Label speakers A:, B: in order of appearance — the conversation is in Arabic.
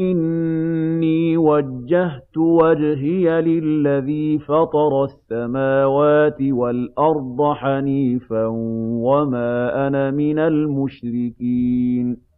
A: إِنِّي وَجَّهْتُ وَجْهِيَ لِلَّذِي فَطَرَ السَّمَاوَاتِ وَالْأَرْضَ حَنِيفًا وَمَا أَنَا مِنَ الْمُشْرِكِينَ